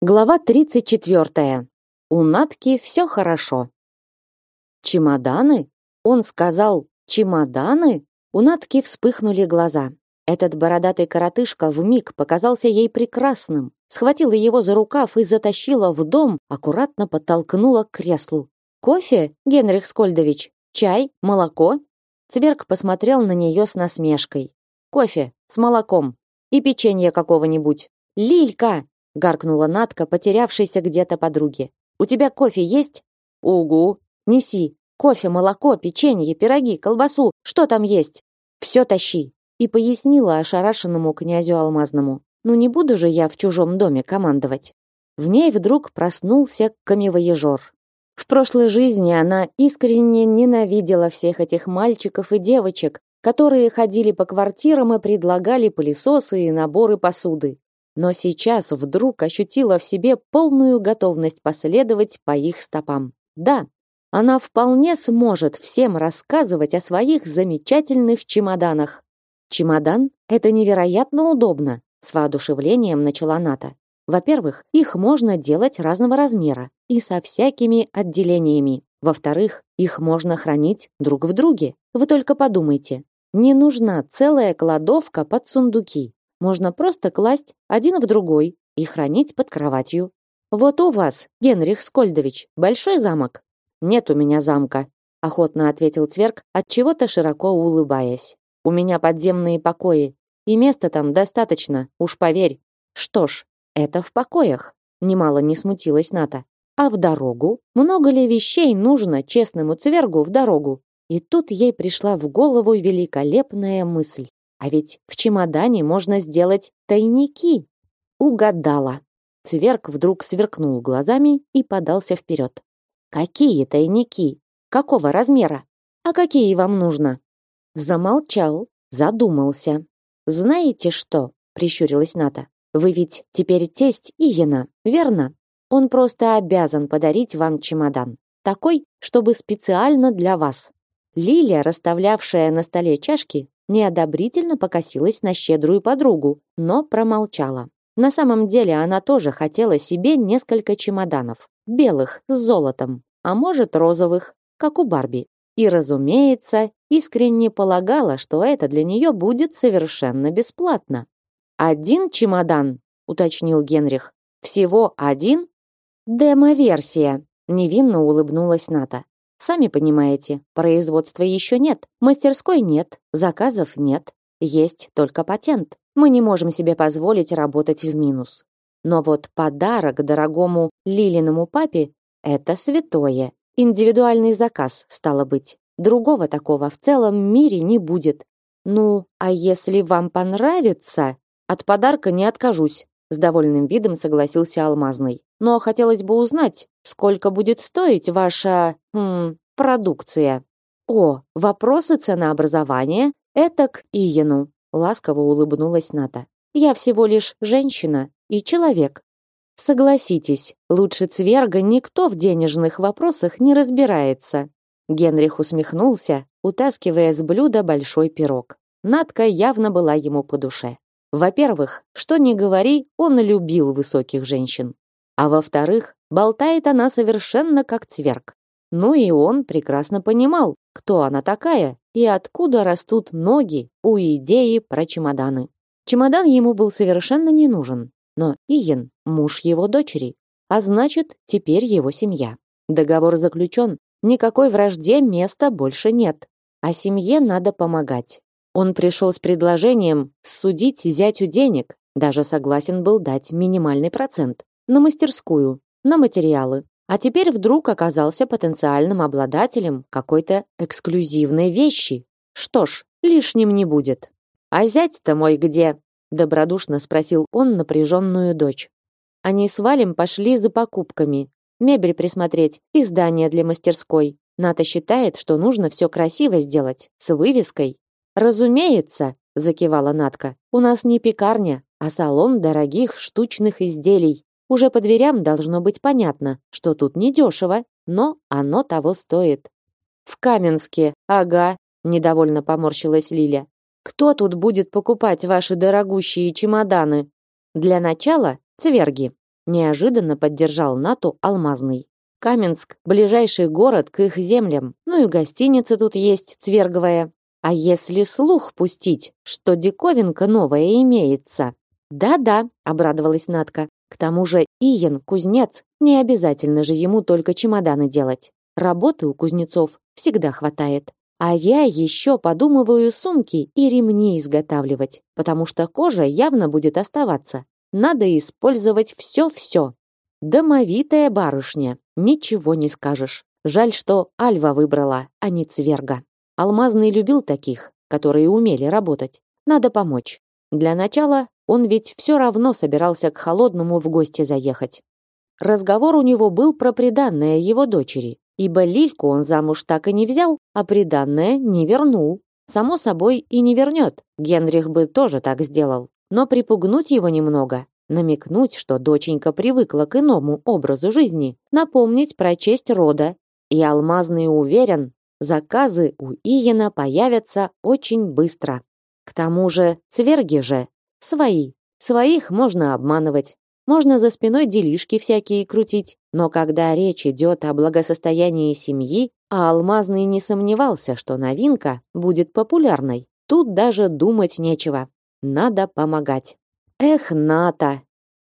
Глава 34. У Натки все хорошо. Чемоданы? Он сказал чемоданы? У Натки вспыхнули глаза. Этот бородатый коротышка вмиг показался ей прекрасным. Схватила его за рукав и затащила в дом, аккуратно подтолкнула к креслу. Кофе, Генрих Скольдович? Чай? Молоко? Цверк посмотрел на нее с насмешкой. Кофе с молоком и печенье какого-нибудь. Лилька, гаркнула Натка, потерявшейся где-то подруге. У тебя кофе есть? Угу. Неси. Кофе, молоко, печенье, пироги, колбасу. Что там есть? Все тащи. И пояснила ошарашенному князю Алмазному. Ну не буду же я в чужом доме командовать. В ней вдруг проснулся камевоежор. В прошлой жизни она искренне ненавидела всех этих мальчиков и девочек, которые ходили по квартирам и предлагали пылесосы и наборы посуды но сейчас вдруг ощутила в себе полную готовность последовать по их стопам. Да, она вполне сможет всем рассказывать о своих замечательных чемоданах. Чемодан – это невероятно удобно, с воодушевлением начала Ната. Во-первых, их можно делать разного размера и со всякими отделениями. Во-вторых, их можно хранить друг в друге. Вы только подумайте, не нужна целая кладовка под сундуки можно просто класть один в другой и хранить под кроватью. Вот у вас, Генрих Скольдович, большой замок? Нет у меня замка, охотно ответил Цверк, от чего-то широко улыбаясь. У меня подземные покои, и места там достаточно, уж поверь. Что ж, это в покоях. Немало не смутилась Ната. А в дорогу? Много ли вещей нужно честному цвергу в дорогу? И тут ей пришла в голову великолепная мысль. А ведь в чемодане можно сделать тайники. Угадала. Цверк вдруг сверкнул глазами и подался вперед. Какие тайники? Какого размера? А какие вам нужно? Замолчал, задумался. Знаете что? Прищурилась Ната. Вы ведь теперь тесть Иена, верно? Он просто обязан подарить вам чемодан. Такой, чтобы специально для вас. Лилия, расставлявшая на столе чашки, неодобрительно покосилась на щедрую подругу, но промолчала. На самом деле она тоже хотела себе несколько чемоданов, белых с золотом, а может розовых, как у Барби. И, разумеется, искренне полагала, что это для нее будет совершенно бесплатно. «Один чемодан», — уточнил Генрих. «Всего один?» «Демо-версия», — невинно улыбнулась Ната. Сами понимаете, производства еще нет, мастерской нет, заказов нет, есть только патент. Мы не можем себе позволить работать в минус. Но вот подарок дорогому Лилиному папе – это святое. Индивидуальный заказ, стало быть. Другого такого в целом мире не будет. Ну, а если вам понравится, от подарка не откажусь, с довольным видом согласился Алмазный. Но хотелось бы узнать, сколько будет стоить ваша, хм, продукция. О, вопросы ценообразования это к Иену, ласково улыбнулась Ната. Я всего лишь женщина и человек. Согласитесь, лучше Цверга никто в денежных вопросах не разбирается. Генрих усмехнулся, утаскивая с блюда большой пирог. Натка явно была ему по душе. Во-первых, что ни говори, он любил высоких женщин. А во-вторых, болтает она совершенно как цверк. Ну и он прекрасно понимал, кто она такая и откуда растут ноги у идеи про чемоданы. Чемодан ему был совершенно не нужен, но Иен – муж его дочери, а значит, теперь его семья. Договор заключен, никакой вражде места больше нет, а семье надо помогать. Он пришел с предложением судить зятю денег, даже согласен был дать минимальный процент на мастерскую, на материалы. А теперь вдруг оказался потенциальным обладателем какой-то эксклюзивной вещи. Что ж, лишним не будет. А зять-то мой где? добродушно спросил он напряженную дочь. Они с Валем пошли за покупками, мебель присмотреть и здание для мастерской. Ната считает, что нужно все красиво сделать, с вывеской. Разумеется, закивала Натка. У нас не пекарня, а салон дорогих штучных изделий. Уже по дверям должно быть понятно, что тут недешево, но оно того стоит. В Каменске, ага, недовольно поморщилась Лиля. Кто тут будет покупать ваши дорогущие чемоданы? Для начала цверги. Неожиданно поддержал Нату Алмазный. Каменск – ближайший город к их землям, ну и гостиница тут есть цверговая. А если слух пустить, что диковинка новая имеется? Да-да, обрадовалась Натка. К тому же Иен кузнец, не обязательно же ему только чемоданы делать. Работы у кузнецов всегда хватает. А я еще подумываю сумки и ремни изготавливать, потому что кожа явно будет оставаться. Надо использовать все-все. Домовитая барышня, ничего не скажешь. Жаль, что Альва выбрала, а не Цверга. Алмазный любил таких, которые умели работать. Надо помочь. Для начала он ведь все равно собирался к холодному в гости заехать. Разговор у него был про приданное его дочери, ибо Лильку он замуж так и не взял, а приданное не вернул. Само собой и не вернет. Генрих бы тоже так сделал. Но припугнуть его немного, намекнуть, что доченька привыкла к иному образу жизни, напомнить про честь рода. И Алмазный уверен, заказы у Иена появятся очень быстро. К тому же цверги же Свои. Своих можно обманывать. Можно за спиной делишки всякие крутить. Но когда речь идет о благосостоянии семьи, а Алмазный не сомневался, что новинка будет популярной, тут даже думать нечего. Надо помогать. Эх, Ната!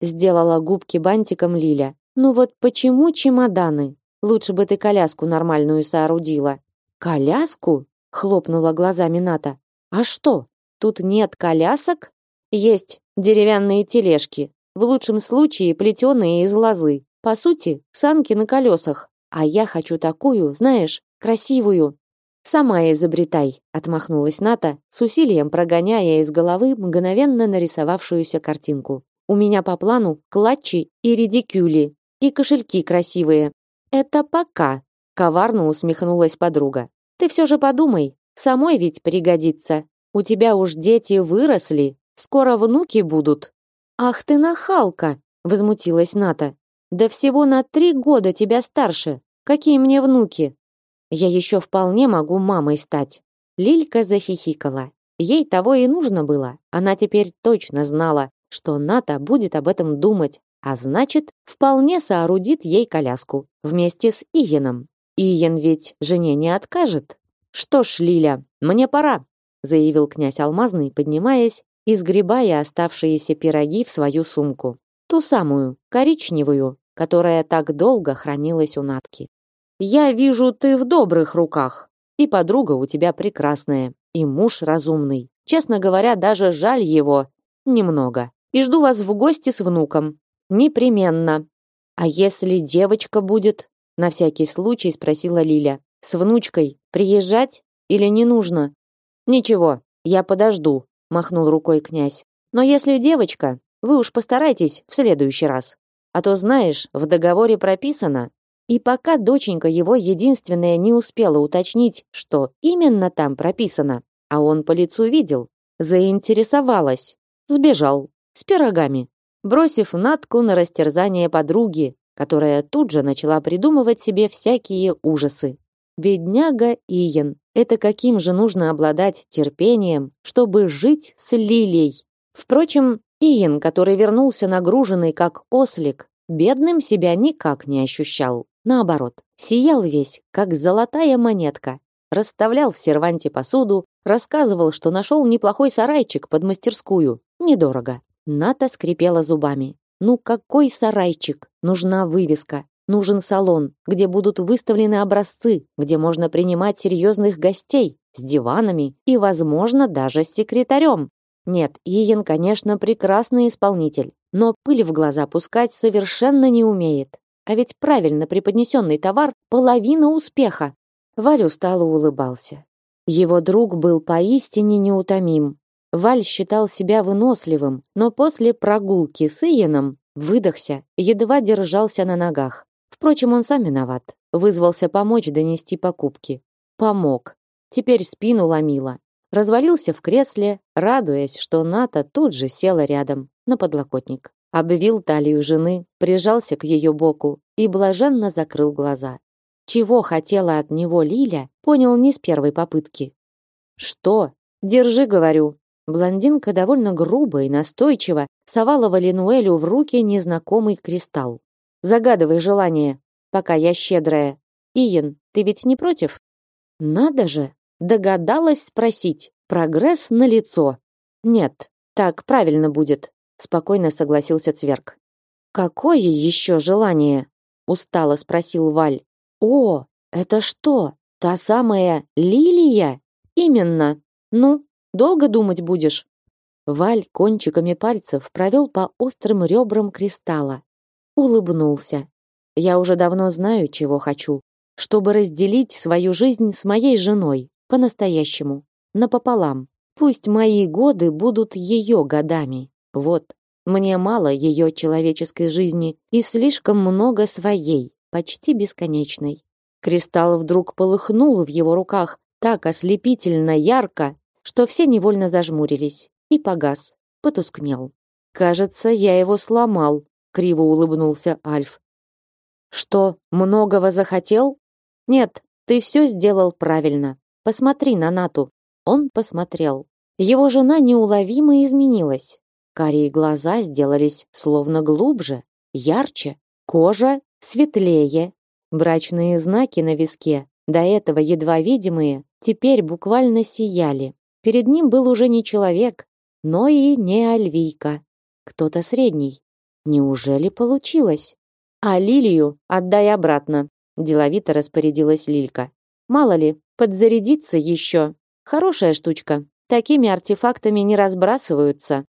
Сделала губки бантиком Лиля. Ну вот почему чемоданы? Лучше бы ты коляску нормальную соорудила. Коляску? Хлопнула глазами Ната. А что? Тут нет колясок? Есть деревянные тележки, в лучшем случае плетеные из лозы. По сути, санки на колесах. А я хочу такую, знаешь, красивую. Сама изобретай, отмахнулась Ната, с усилием прогоняя из головы мгновенно нарисовавшуюся картинку. У меня по плану клатчи и редикюли, и кошельки красивые. Это пока, коварно усмехнулась подруга. Ты все же подумай, самой ведь пригодится. У тебя уж дети выросли, Скоро внуки будут. Ах ты нахалка, возмутилась Ната. Да всего на три года тебя старше. Какие мне внуки? Я еще вполне могу мамой стать. Лилька захихикала. Ей того и нужно было. Она теперь точно знала, что Ната будет об этом думать, а значит, вполне соорудит ей коляску вместе с Иеном. Иен ведь жене не откажет. Что ж, Лиля, мне пора, заявил князь Алмазный, поднимаясь и сгребая оставшиеся пироги в свою сумку. Ту самую, коричневую, которая так долго хранилась у Натки. «Я вижу, ты в добрых руках. И подруга у тебя прекрасная, и муж разумный. Честно говоря, даже жаль его. Немного. И жду вас в гости с внуком. Непременно. А если девочка будет?» На всякий случай спросила Лиля. «С внучкой приезжать или не нужно?» «Ничего, я подожду», махнул рукой князь. Но если девочка, вы уж постарайтесь в следующий раз. А то знаешь, в договоре прописано. И пока доченька его единственная не успела уточнить, что именно там прописано, а он по лицу видел, заинтересовалась, сбежал с пирогами, бросив Натку на растерзание подруги, которая тут же начала придумывать себе всякие ужасы. Бедняга Иен, это каким же нужно обладать терпением, чтобы жить с Лилией? Впрочем, Иен, который вернулся нагруженный как ослик, бедным себя никак не ощущал. Наоборот, сиял весь, как золотая монетка. Расставлял в серванте посуду, рассказывал, что нашел неплохой сарайчик под мастерскую. Недорого. Ната скрипела зубами. Ну какой сарайчик? Нужна вывеска. Нужен салон, где будут выставлены образцы, где можно принимать серьезных гостей, с диванами и, возможно, даже с секретарем. Нет, Иен, конечно, прекрасный исполнитель, но пыль в глаза пускать совершенно не умеет. А ведь правильно преподнесенный товар – половина успеха. Валь устало улыбался. Его друг был поистине неутомим. Валь считал себя выносливым, но после прогулки с Иеном выдохся, едва держался на ногах. Впрочем, он сам виноват. Вызвался помочь донести покупки. Помог. Теперь спину ломило. Развалился в кресле, радуясь, что Ната тут же села рядом, на подлокотник. Обвил талию жены, прижался к ее боку и блаженно закрыл глаза. Чего хотела от него Лиля, понял не с первой попытки. «Что? Держи, говорю». Блондинка довольно грубо и настойчиво совала Валинуэлю в руки незнакомый кристалл. Загадывай желание, пока я щедрая. Иен, ты ведь не против? Надо же, догадалась спросить. Прогресс на лицо. Нет, так правильно будет, спокойно согласился Цверк. Какое еще желание? устало спросил Валь. О, это что? Та самая лилия? Именно. Ну, долго думать будешь? Валь кончиками пальцев провел по острым ребрам кристалла. Улыбнулся. Я уже давно знаю, чего хочу, чтобы разделить свою жизнь с моей женой по-настоящему, напополам. Пусть мои годы будут ее годами. Вот, мне мало ее человеческой жизни и слишком много своей, почти бесконечной. Кристалл вдруг полыхнул в его руках так ослепительно ярко, что все невольно зажмурились, и погас, потускнел. Кажется, я его сломал, криво улыбнулся Альф. Что, многого захотел? Нет, ты все сделал правильно. Посмотри на Нату. Он посмотрел. Его жена неуловимо изменилась. Карие глаза сделались словно глубже, ярче, кожа светлее. Брачные знаки на виске, до этого едва видимые, теперь буквально сияли. Перед ним был уже не человек, но и не альвийка. Кто-то средний. Неужели получилось? А лилию отдай обратно, деловито распорядилась Лилька. Мало ли, подзарядиться еще. Хорошая штучка. Такими артефактами не разбрасываются.